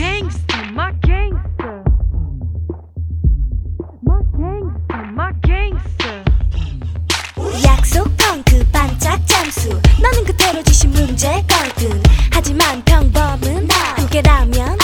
gangster, my gangster. My gangster, my gangster. 약속한 그 반짝 잠수. 너는 그대로 지신 문제 거든. 하지만 평범은 나. 함께라면.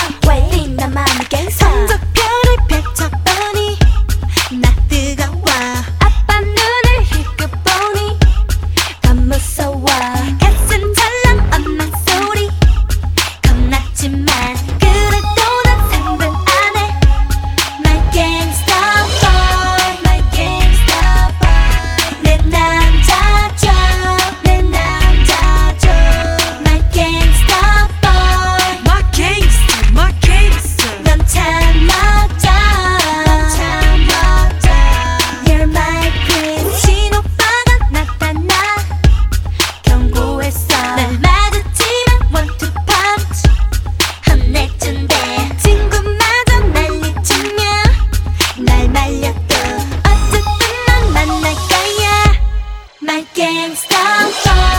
I'm sorry.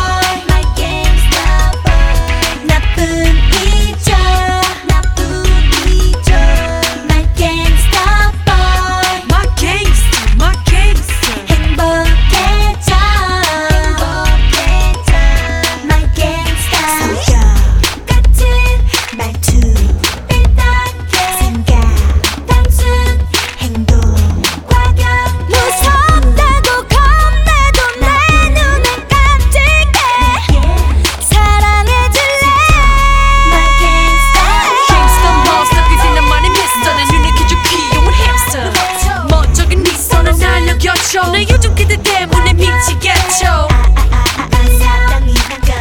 곁여 내 요즘 그대 때문에 미치겠죠.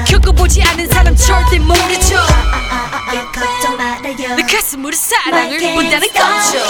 겪어보지 않은 사람 절대 모르죠. 내 가슴으로 사랑을 본다는 거죠.